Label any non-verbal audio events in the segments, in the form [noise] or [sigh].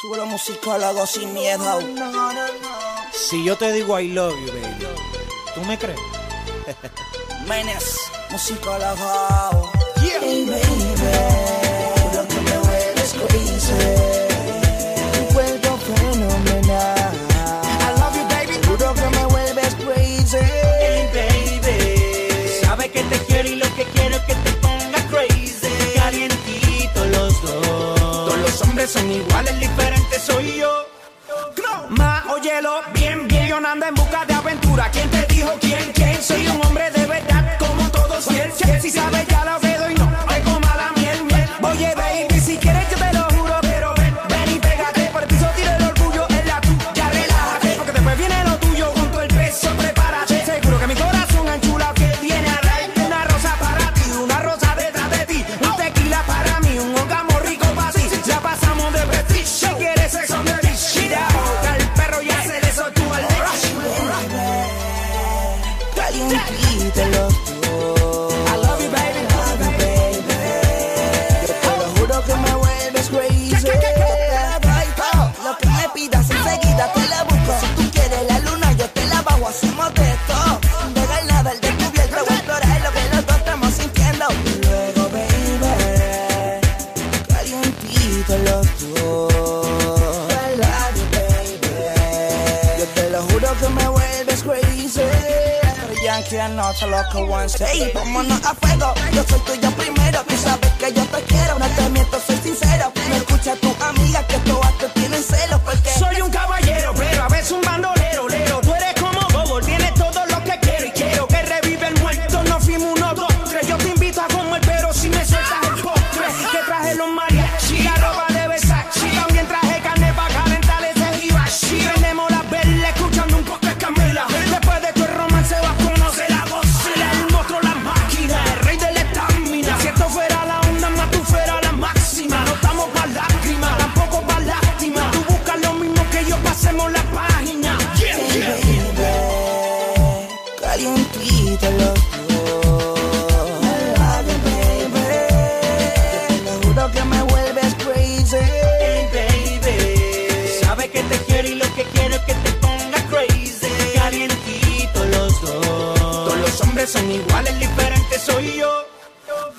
Sube la música al lago sin miedo. Si yo te digo I love you, baby, ¿tú me crees? [laughs] Menes, música al lago. Yeah. Baby. son iguales, diferentes soy yo. Ma, óyelo bien, bien. Yo ando en busca de aventura. ¿Quién te dijo quién, quién? Soy un hombre de tranquila, no solo que one Ey, vámonos a fuego, yo soy tuyo primero. Tú sabes que yo te quiero, no te miento, soy sincero. son iguales, diferentes soy yo.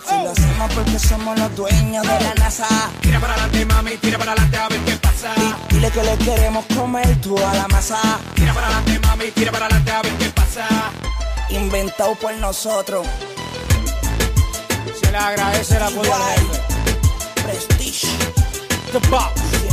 Si lo hacemos porque somos los dueños de la NASA. Tira para adelante, mami, tira para adelante a ver qué pasa. Dile que le queremos comer tú a la masa. Tira para adelante, mami, tira para adelante a ver qué pasa. Inventado por nosotros. Se le agradece la poder. Prestige. The Box.